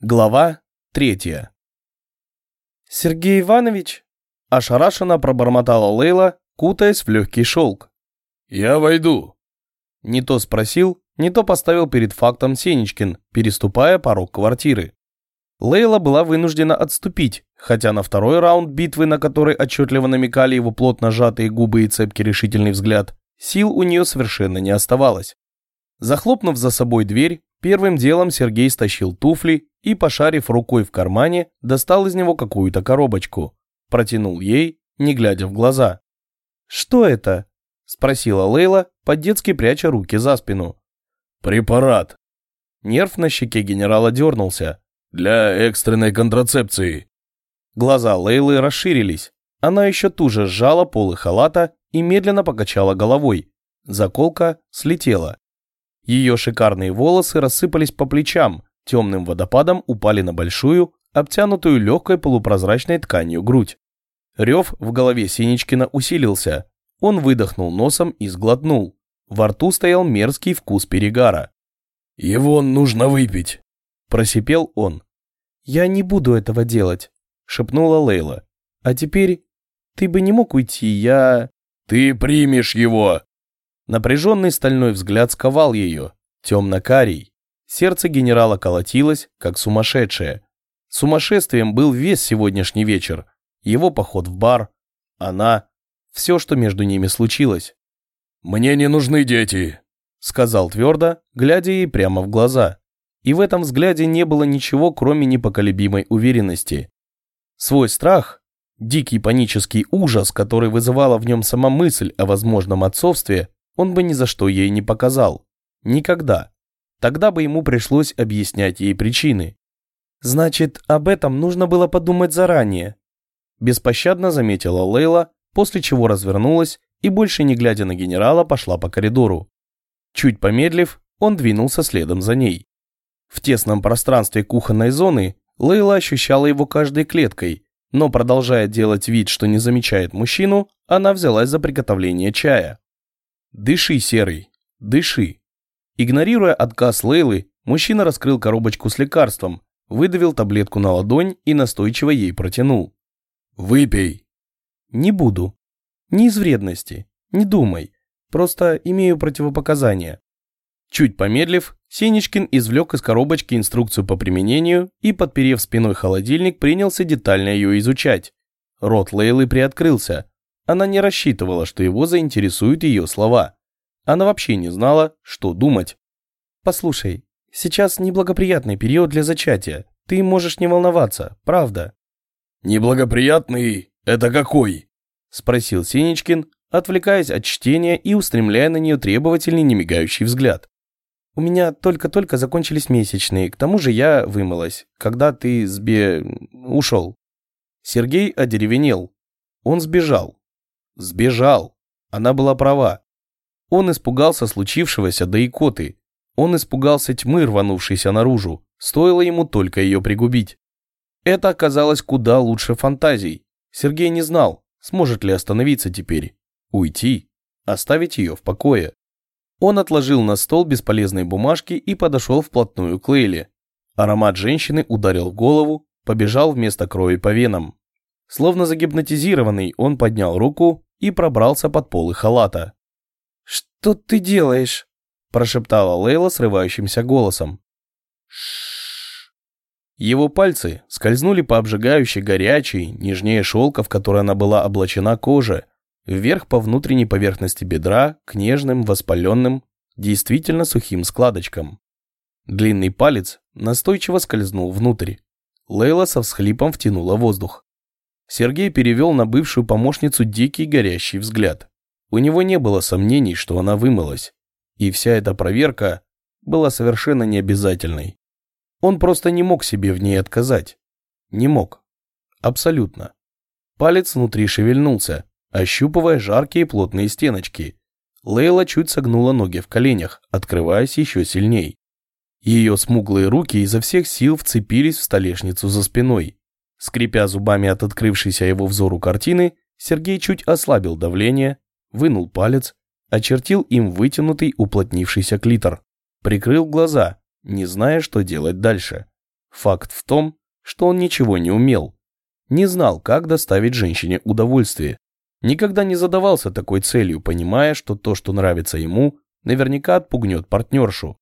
Глава третья. «Сергей Иванович?» – ошарашенно пробормотала Лейла, кутаясь в легкий шелк. «Я войду». Не то спросил, не то поставил перед фактом Сенечкин, переступая порог квартиры. Лейла была вынуждена отступить, хотя на второй раунд битвы, на который отчетливо намекали его плотно сжатые губы и цепкий решительный взгляд, сил у нее совершенно не оставалось. Захлопнув за собой дверь, первым делом Сергей стащил туфли и, пошарив рукой в кармане, достал из него какую-то коробочку. Протянул ей, не глядя в глаза. «Что это?» – спросила Лейла, по-детски пряча руки за спину. «Препарат». Нерв на щеке генерала дернулся. «Для экстренной контрацепции». Глаза Лейлы расширились. Она еще туже сжала полы халата и медленно покачала головой. Заколка слетела. Ее шикарные волосы рассыпались по плечам, темным водопадом упали на большую, обтянутую легкой полупрозрачной тканью грудь. Рев в голове Синичкина усилился. Он выдохнул носом и сглотнул. Во рту стоял мерзкий вкус перегара. «Его нужно выпить», – просипел он. «Я не буду этого делать», – шепнула Лейла. «А теперь ты бы не мог уйти, я...» «Ты примешь его!» Напряженный стальной взгляд сковал ее, темно-карий. Сердце генерала колотилось, как сумасшедшее. Сумасшествием был весь сегодняшний вечер. Его поход в бар, она, все, что между ними случилось. «Мне не нужны дети», — сказал твердо, глядя ей прямо в глаза. И в этом взгляде не было ничего, кроме непоколебимой уверенности. Свой страх, дикий панический ужас, который вызывала в нем сама мысль о возможном отцовстве, он бы ни за что ей не показал. Никогда. Тогда бы ему пришлось объяснять ей причины. «Значит, об этом нужно было подумать заранее», беспощадно заметила Лейла, после чего развернулась и, больше не глядя на генерала, пошла по коридору. Чуть помедлив, он двинулся следом за ней. В тесном пространстве кухонной зоны Лейла ощущала его каждой клеткой, но продолжая делать вид, что не замечает мужчину, она взялась за приготовление чая. «Дыши, Серый, дыши!» Игнорируя отказ Лейлы, мужчина раскрыл коробочку с лекарством, выдавил таблетку на ладонь и настойчиво ей протянул. «Выпей!» «Не буду. Не из вредности. Не думай. Просто имею противопоказания». Чуть помедлив, Сенечкин извлек из коробочки инструкцию по применению и, подперев спиной холодильник, принялся детально ее изучать. Рот Лейлы приоткрылся. Она не рассчитывала, что его заинтересуют ее слова. Она вообще не знала, что думать. «Послушай, сейчас неблагоприятный период для зачатия. Ты можешь не волноваться, правда». «Неблагоприятный? Это какой?» Спросил Синичкин, отвлекаясь от чтения и устремляя на нее требовательный немигающий взгляд. «У меня только-только закончились месячные, к тому же я вымылась, когда ты сбе... ушел». Сергей одеревенел. Он сбежал. Сбежал. Она была права. Он испугался случившегося до икоты. Он испугался тьмы, рванувшейся наружу. Стоило ему только ее пригубить. Это оказалось куда лучше фантазий. Сергей не знал, сможет ли остановиться теперь. Уйти. Оставить ее в покое. Он отложил на стол бесполезные бумажки и подошел вплотную к Лейле. Аромат женщины ударил в голову, побежал вместо крови по венам. Словно загипнотизированный, он поднял руку и пробрался под полы халата. «Что ты делаешь?» – прошептала Лейла срывающимся голосом. Его пальцы скользнули по обжигающей горячей, нежнее шелка, в которой она была облачена коже, вверх по внутренней поверхности бедра к нежным, воспаленным, действительно сухим складочкам. Длинный палец настойчиво скользнул внутрь. Лейла со всхлипом втянула воздух. Сергей перевел на бывшую помощницу дикий горящий взгляд. У него не было сомнений, что она вымылась. И вся эта проверка была совершенно необязательной. Он просто не мог себе в ней отказать. Не мог. Абсолютно. Палец внутри шевельнулся, ощупывая жаркие плотные стеночки. Лейла чуть согнула ноги в коленях, открываясь еще сильней. Ее смуглые руки изо всех сил вцепились в столешницу за спиной. Скрипя зубами от открывшейся его взору картины, Сергей чуть ослабил давление, вынул палец, очертил им вытянутый уплотнившийся клитор, прикрыл глаза, не зная, что делать дальше. Факт в том, что он ничего не умел. Не знал, как доставить женщине удовольствие. Никогда не задавался такой целью, понимая, что то, что нравится ему, наверняка отпугнет партнершу.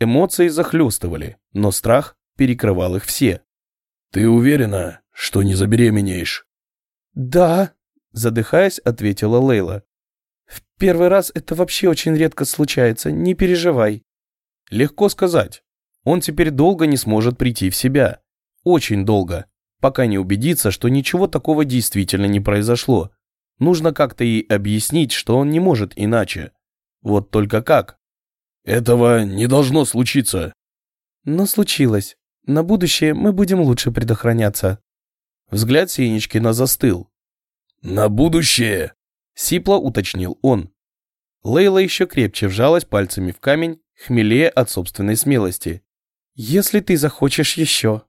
Эмоции захлестывали, но страх перекрывал их все. «Ты уверена, что не забеременеешь?» «Да», — задыхаясь, ответила Лейла. «В первый раз это вообще очень редко случается, не переживай». Легко сказать. Он теперь долго не сможет прийти в себя. Очень долго. Пока не убедится, что ничего такого действительно не произошло. Нужно как-то ей объяснить, что он не может иначе. Вот только как? Этого не должно случиться. Но случилось. На будущее мы будем лучше предохраняться. Взгляд Сенечкина застыл. На будущее? Сипло уточнил он. Лейла еще крепче вжалась пальцами в камень, хмелее от собственной смелости. «Если ты захочешь еще».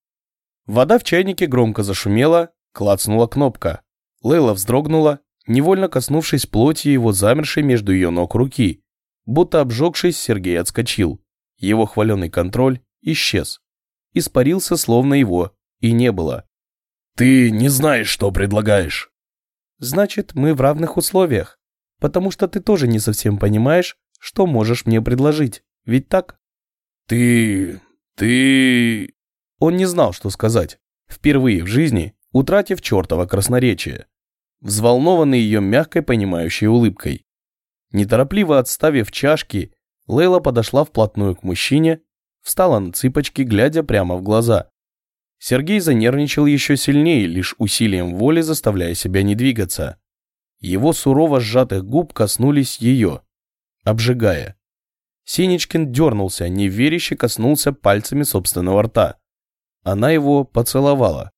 Вода в чайнике громко зашумела, клацнула кнопка. Лейла вздрогнула, невольно коснувшись плоти его замершей между ее ног руки. Будто обжегшись, Сергей отскочил. Его хваленый контроль исчез. Испарился, словно его и не было. «Ты не знаешь, что предлагаешь». «Значит, мы в равных условиях, потому что ты тоже не совсем понимаешь, что можешь мне предложить, ведь так?» «Ты... ты...» Он не знал, что сказать. Впервые в жизни, утратив чертово красноречие. Взволнованный ее мягкой понимающей улыбкой. Неторопливо отставив чашки, Лейла подошла вплотную к мужчине, встала на цыпочки, глядя прямо в глаза. Сергей занервничал еще сильнее, лишь усилием воли заставляя себя не двигаться. Его сурово сжатых губ коснулись ее, обжигая. Синичкин дернулся, неверяще коснулся пальцами собственного рта. Она его поцеловала.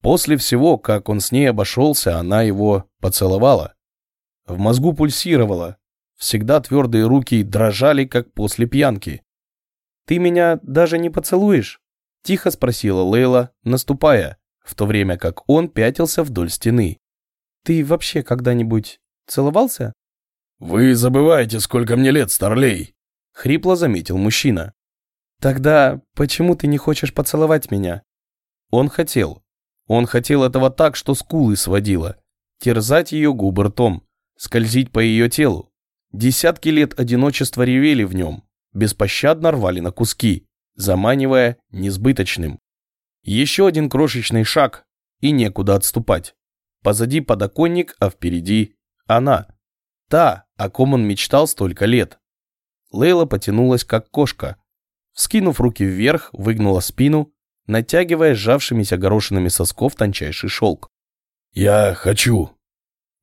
После всего, как он с ней обошелся, она его поцеловала. В мозгу пульсировало. Всегда твердые руки дрожали, как после пьянки. «Ты меня даже не поцелуешь?» – тихо спросила Лейла, наступая, в то время как он пятился вдоль стены. «Ты вообще когда-нибудь целовался?» «Вы забываете, сколько мне лет, старлей!» – хрипло заметил мужчина. «Тогда почему ты не хочешь поцеловать меня?» Он хотел. Он хотел этого так, что скулы сводило. Терзать ее губы ртом, скользить по ее телу. Десятки лет одиночества ревели в нем, беспощадно рвали на куски, заманивая несбыточным. Еще один крошечный шаг, и некуда отступать. Позади подоконник, а впереди она. Та, о ком он мечтал столько лет. Лейла потянулась, как кошка. Вскинув руки вверх, выгнула спину, натягивая сжавшимися горошинами сосков тончайший шелк. «Я хочу!»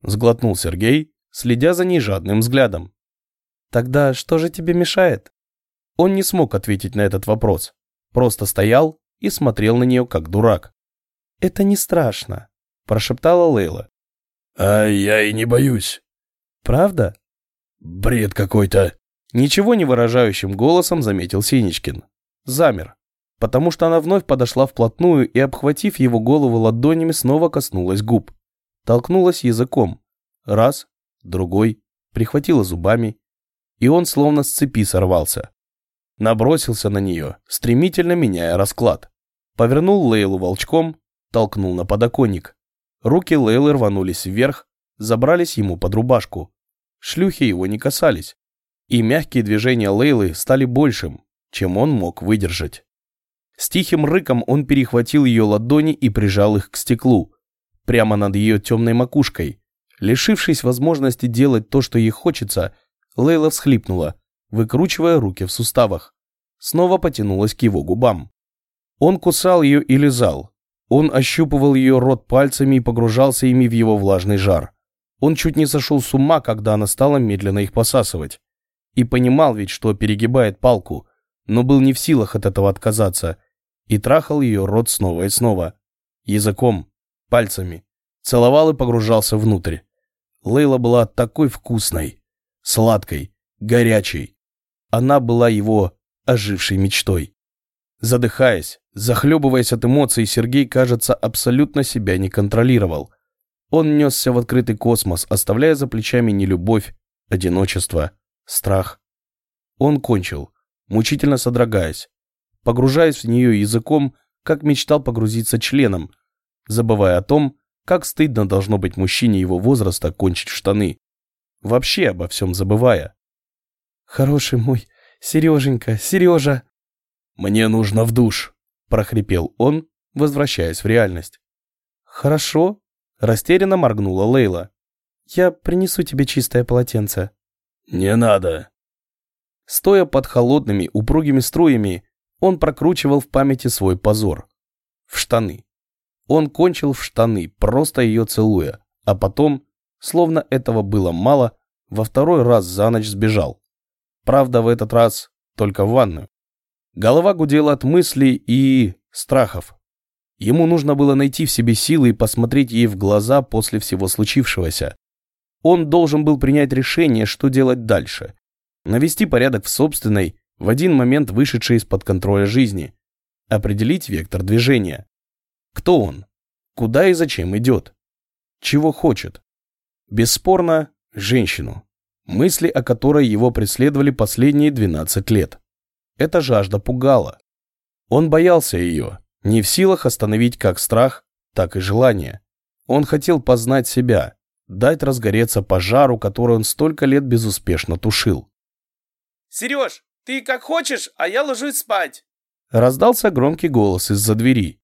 Сглотнул Сергей, следя за ней жадным взглядом. «Тогда что же тебе мешает?» Он не смог ответить на этот вопрос. Просто стоял и смотрел на нее, как дурак. «Это не страшно», – прошептала Лейла. «А я и не боюсь». «Правда?» «Бред какой-то». Ничего не выражающим голосом заметил Синичкин. Замер, потому что она вновь подошла вплотную и, обхватив его голову ладонями, снова коснулась губ. Толкнулась языком. Раз, другой, прихватила зубами, и он словно с цепи сорвался. Набросился на нее, стремительно меняя расклад. Повернул Лейлу волчком, толкнул на подоконник. Руки Лейлы рванулись вверх, забрались ему под рубашку. Шлюхи его не касались и мягкие движения Лейлы стали большим, чем он мог выдержать. С тихим рыком он перехватил ее ладони и прижал их к стеклу, прямо над ее темной макушкой. Лишившись возможности делать то, что ей хочется, Лейла всхлипнула, выкручивая руки в суставах. Снова потянулась к его губам. Он кусал ее и лизал. Он ощупывал ее рот пальцами и погружался ими в его влажный жар. Он чуть не сошел с ума, когда она стала медленно их посасывать. И понимал ведь, что перегибает палку, но был не в силах от этого отказаться. И трахал ее рот снова и снова. Языком, пальцами. Целовал и погружался внутрь. Лейла была такой вкусной, сладкой, горячей. Она была его ожившей мечтой. Задыхаясь, захлебываясь от эмоций, Сергей, кажется, абсолютно себя не контролировал. Он несся в открытый космос, оставляя за плечами не любовь, одиночество, страх. Он кончил, мучительно содрогаясь. Погружаясь в нее языком, как мечтал погрузиться членом, забывая о том, как стыдно должно быть мужчине его возраста кончить штаны. Вообще обо всем забывая. «Хороший мой, Сереженька, Сережа!» «Мне нужно в душ!» – прохрипел он, возвращаясь в реальность. «Хорошо», – растерянно моргнула Лейла. «Я принесу тебе чистое полотенце». «Не надо». Стоя под холодными, упругими струями, он прокручивал в памяти свой позор. В штаны. Он кончил в штаны, просто ее целуя, а потом, словно этого было мало, во второй раз за ночь сбежал. Правда, в этот раз только в ванную. Голова гудела от мыслей и страхов. Ему нужно было найти в себе силы и посмотреть ей в глаза после всего случившегося. Он должен был принять решение, что делать дальше. Навести порядок в собственной, в один момент вышедшей из-под контроля жизни. Определить вектор движения. Кто он? Куда и зачем идет? Чего хочет? Бесспорно, женщину. Мысли о которой его преследовали последние 12 лет. Эта жажда пугала. Он боялся ее, не в силах остановить как страх, так и желание. Он хотел познать себя, дать разгореться пожару, который он столько лет безуспешно тушил. «Сереж, ты как хочешь, а я ложусь спать!» Раздался громкий голос из-за двери.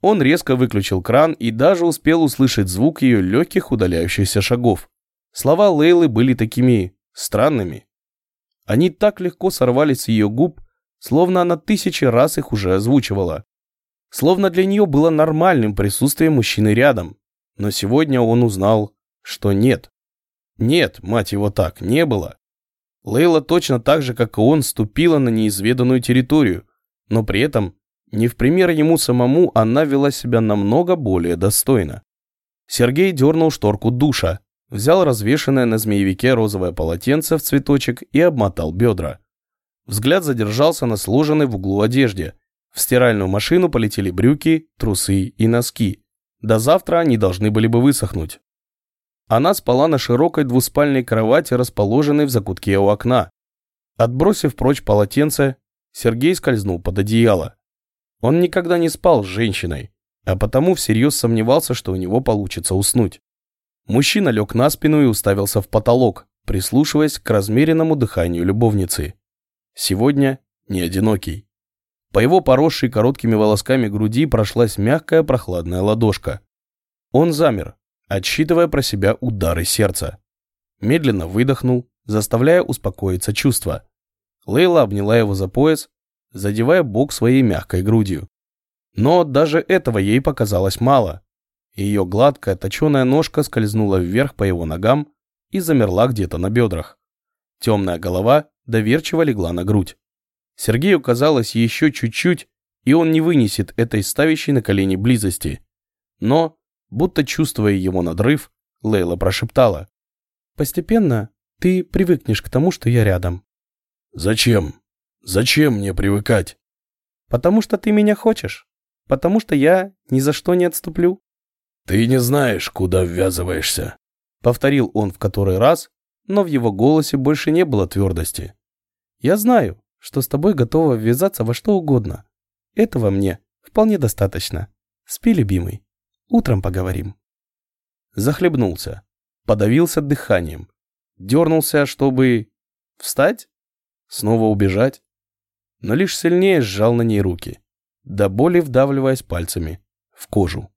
Он резко выключил кран и даже успел услышать звук ее легких удаляющихся шагов. Слова Лейлы были такими странными. Они так легко сорвались с ее губ, словно она тысячи раз их уже озвучивала. Словно для нее было нормальным присутствие мужчины рядом. Но сегодня он узнал, что нет. Нет, мать его так, не было. Лейла точно так же, как и он, ступила на неизведанную территорию, но при этом, не в пример ему самому, она вела себя намного более достойно. Сергей дернул шторку душа, взял развешенное на змеевике розовое полотенце в цветочек и обмотал бедра. Взгляд задержался на сложенной в углу одежде. В стиральную машину полетели брюки, трусы и носки. До завтра они должны были бы высохнуть. Она спала на широкой двуспальной кровати, расположенной в закутке у окна. Отбросив прочь полотенце, Сергей скользнул под одеяло. Он никогда не спал с женщиной, а потому всерьез сомневался, что у него получится уснуть. Мужчина лег на спину и уставился в потолок, прислушиваясь к размеренному дыханию любовницы. Сегодня не одинокий. По его поросшей короткими волосками груди прошлась мягкая прохладная ладошка. Он замер, отсчитывая про себя удары сердца. Медленно выдохнул, заставляя успокоиться чувства. Лейла обняла его за пояс, задевая бок своей мягкой грудью. Но даже этого ей показалось мало. Ее гладкая точеная ножка скользнула вверх по его ногам и замерла где-то на бедрах. Темная голова доверчиво легла на грудь. Сергею казалось еще чуть-чуть, и он не вынесет этой ставящей на колени близости. Но Будто чувствуя его надрыв, Лейла прошептала. «Постепенно ты привыкнешь к тому, что я рядом». «Зачем? Зачем мне привыкать?» «Потому что ты меня хочешь. Потому что я ни за что не отступлю». «Ты не знаешь, куда ввязываешься», — повторил он в который раз, но в его голосе больше не было твердости. «Я знаю, что с тобой готова ввязаться во что угодно. Этого мне вполне достаточно. Спи, любимый». Утром поговорим. Захлебнулся. Подавился дыханием. Дернулся, чтобы... Встать? Снова убежать? Но лишь сильнее сжал на ней руки, до боли вдавливаясь пальцами в кожу.